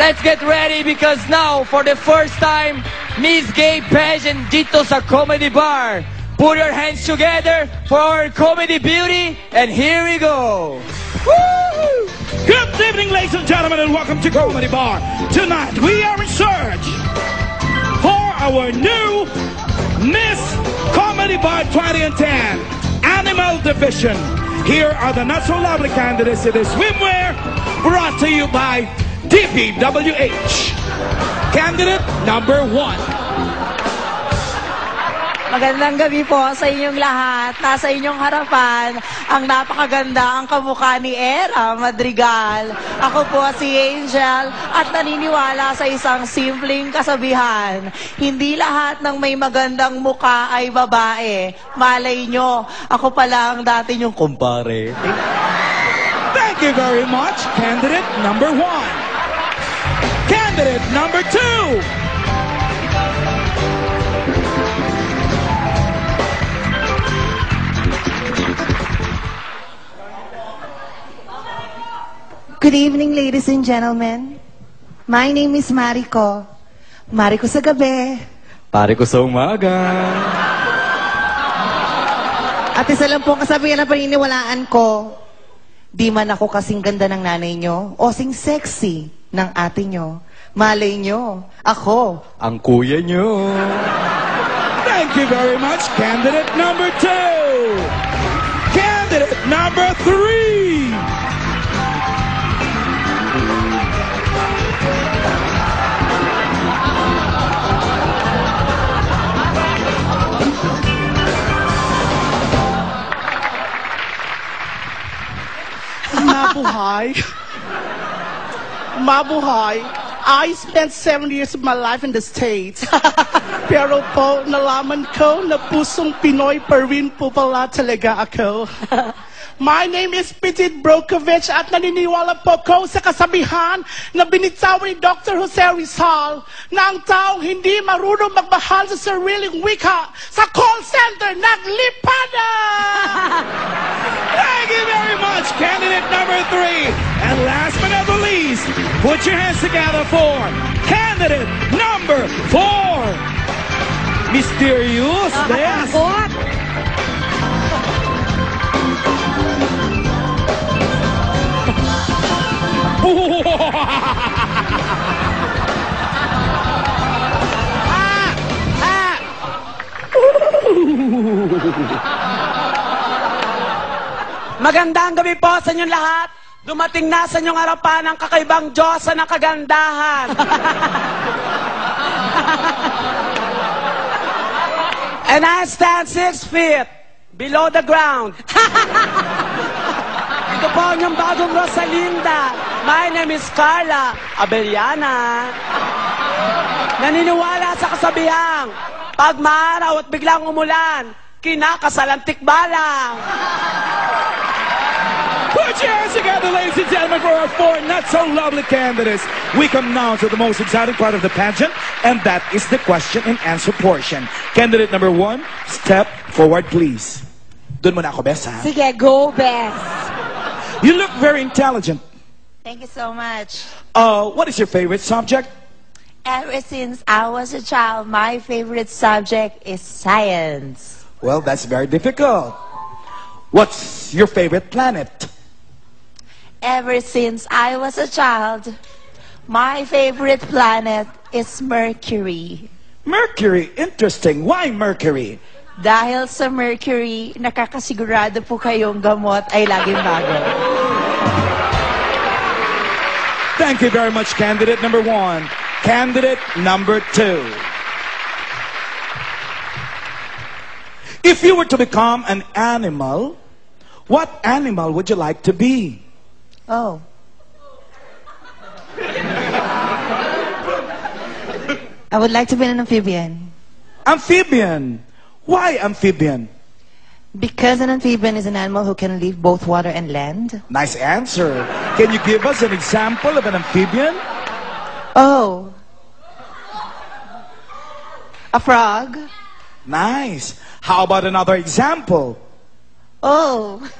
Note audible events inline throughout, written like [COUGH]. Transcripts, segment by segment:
let's get ready because now, for the first time, Miss Gay Pageant dito a Comedy Bar. Put your hands together for our comedy beauty, and here we go. Woo! Good evening, ladies and gentlemen, and welcome to Comedy Bar. Tonight, we are in search for our new Miss Comedy Bar 2010 Animal Division. Here are the so lovely candidates in the swimwear brought to you by DPWH. Candidate number one. Magandang gabi po sa inyong lahat. Nasa inyong harapan ang napakaganda ang kamukha ni Era Madrigal. Ako po si Angel at naniniwala sa isang simpleng kasabihan. Hindi lahat ng may magandang muka ay babae. Malay nyo, ako pala ang dati nyong kumpare. Thank you very much, candidate number one. Candidate number two. Good evening, ladies and gentlemen. My name is Mariko. Mariko sa gabi. Pare ko sa umaga. At isa lang po ang kasabihan na paniniwalaan ko. Di man ako kasing ganda ng nanay nyo o sing sexy ng ate nyo. Malay nyo, ako. Ang kuya nyo. Thank you very much, candidate number two. Candidate number three. Mabuhay. Mabuhay. I spent seven years of my life in the States. [LAUGHS] Pero po, nalaman ko na pusong Pinoy pa rin po pala talaga ako. [LAUGHS] My name is Petit Brokovich at naniniwala po ko sa kasabihan na binitawan ni Dr. Jose Rizal na ang taong hindi marunong magmahal sa sariling wika sa call center naglipada! [LAUGHS] Thank you very much, candidate number three. And last but not the least, put your hands together for candidate number four. Mysterious. Uh, uh, yes. Magandang gabi po sa inyong lahat. Dumating na sa inyong harapan ang kakaibang Diyosa ng kagandahan. [LAUGHS] And I stand six feet below the ground. [LAUGHS] Ito po ang inyong bagong Rosalinda. My name is Carla Abellana. Naniniwala sa kasabihang, pag maaraw at biglang umulan, kinakasalantik balang. Hands together, ladies and gentlemen, for our four not so lovely candidates. We come now to the most exciting part of the pageant, and that is the question and answer portion. Candidate number one, step forward, please. Doon muna ako, Bess, ha? Sige, go Bess! You look very intelligent. Thank you so much. Uh, what is your favorite subject? Ever since I was a child, my favorite subject is science. Well, that's very difficult. What's your favorite planet? Ever since I was a child, my favorite planet is Mercury. Mercury. Interesting. Why Mercury? Dahil sa Mercury, nakakasigurado po kayong gamot ay laging bago. Thank you very much, candidate number one. Candidate number two. If you were to become an animal, what animal would you like to be? Oh. I would like to be an amphibian. Amphibian. Why amphibian? Because an amphibian is an animal who can live both water and land. Nice answer. Can you give us an example of an amphibian? Oh. A frog. Nice. How about another example? Oh. [LAUGHS]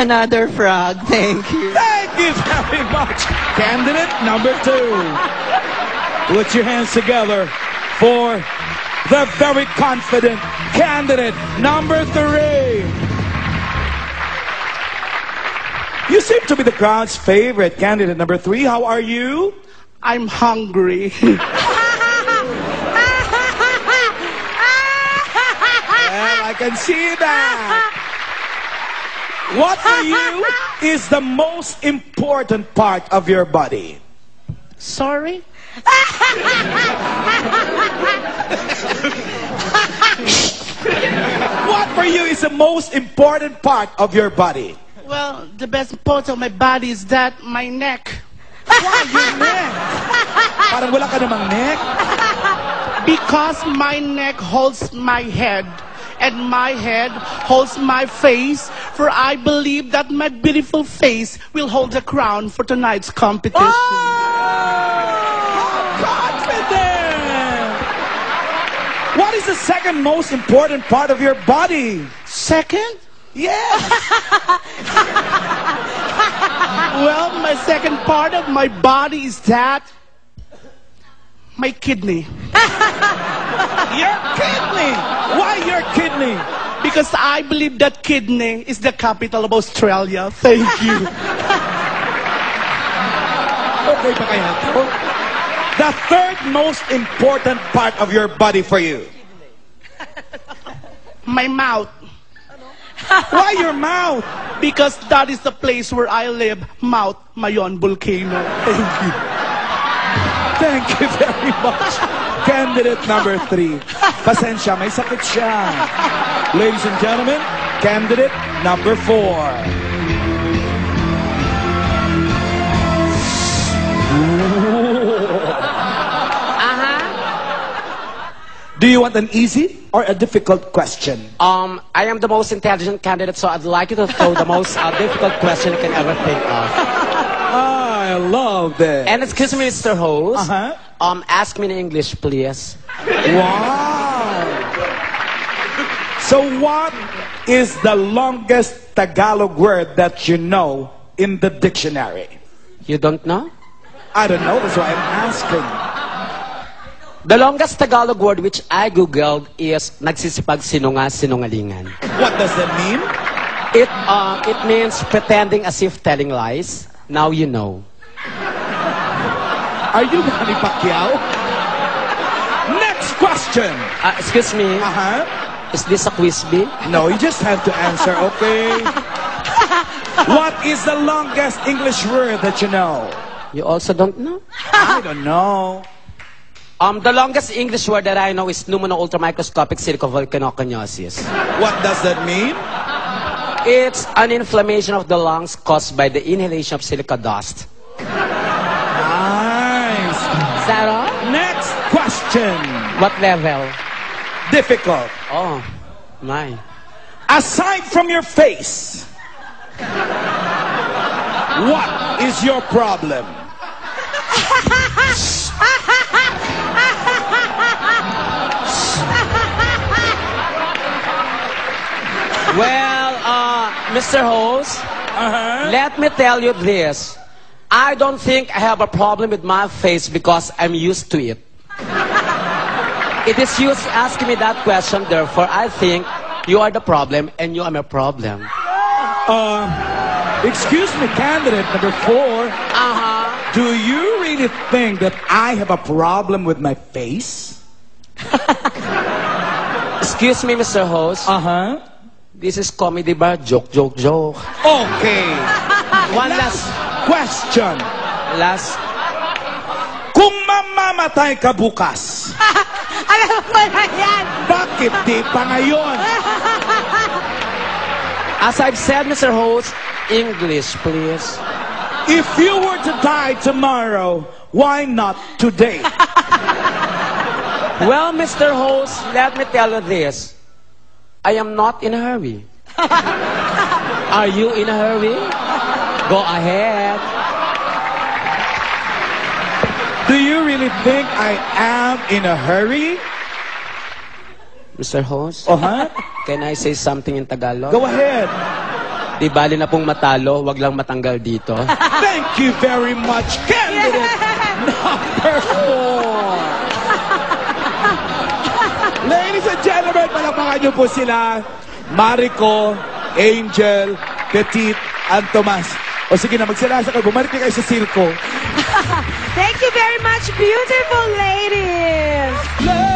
Another frog. Thank you. Thank you very much. Candidate number two. Put your hands together for the very confident candidate number three. You seem to be the crowd's favorite candidate number three. How are you? I'm hungry. [LAUGHS] [LAUGHS] Well, I can see that. What for you is the most important part of your body? Sorry? What for you is the most important part of your body? Well, the best part of my body is that my neck. Why your neck? Parang wala ka namang neck. Because my neck holds my head. And my head holds my face, for I believe that my beautiful face will hold the crown for tonight's competition. Confident! What is the second most important part of your body? Second? Yes! [LAUGHS] Well, my second part of my body is that my kidney. [LAUGHS] Your kidney! Why your kidney? Because I believe that kidney is the capital of Australia. Thank you. [LAUGHS] Okay pa kaya to? The third most important part of your body for you. my mouth. Why your mouth? Because that is the place where I live, Mount Mayon Volcano. Thank you. Thank you very much. Candidate number three. Pasensya, may sakit siya. Ladies and gentlemen, candidate number four. Do you want an easy or a difficult question? Um, I am the most intelligent candidate, so I'd like you to throw the most uh, difficult question you can ever think of. [LAUGHS] I love this. And excuse me, Mr. Host. Uh-huh. Um, ask me in English, please. Wow! So what is the longest Tagalog word that you know in the dictionary? You don't know? I don't know, that's why I'm asking. The longest Tagalog word which I googled is nagsisipag sinunga sinungalingan. What does that mean? It uh, it means pretending as if telling lies. Now you know. Are you Manny Pacquiao? Next question. Uh, excuse me, Uh-huh. is this a quiz bee? No, you just have to answer, okay? [LAUGHS] what is the longest English word that you know? You also don't know? I don't know. Um, the longest English word that I know is pneumono-ultramicroscopic silicovolcanoconiosis. What does that mean? It's an inflammation of the lungs caused by the inhalation of silica dust. That all? Next question. What level? Difficult. Oh, my. Aside from your face, what is your problem? Well, uh, Mr. Host, Uh-huh. let me tell you this. I don't think I have a problem with my face because I'm used to it. It is you asking me that question, therefore I think you are the problem and you are my problem. Uh, excuse me, candidate number four. Uh-huh. Do you really think that I have a problem with my face? [LAUGHS] Excuse me, Mr. Host. Uh-huh. This is comedy bar. Joke, joke, joke. Okay. [LAUGHS] One last, Question. last. Kung mamamatay ka bukas, [LAUGHS] Alam mo na yan! bakit di pa ngayon? [LAUGHS] As I've said, Mr. Host, English, please. If you were to die tomorrow, why not today? [LAUGHS] Well, Mr. Host, let me tell you this. I am not in a hurry. Are you in a hurry? Go ahead. Do you really think I am in a hurry? Mr. Host, Uh-huh. can I say something in Tagalog? Go ahead. Di bali na pong matalo, wag lang matanggal dito. [LAUGHS] Thank you very much, candidate number four. [LAUGHS] Ladies and gentlemen, palakpakan niyo po sila. Marico, Angel, Petit, and Tomas. O sige na, magsilasa ka. Bumalik kayo sa sirko. [LAUGHS] Thank you very much, beautiful ladies.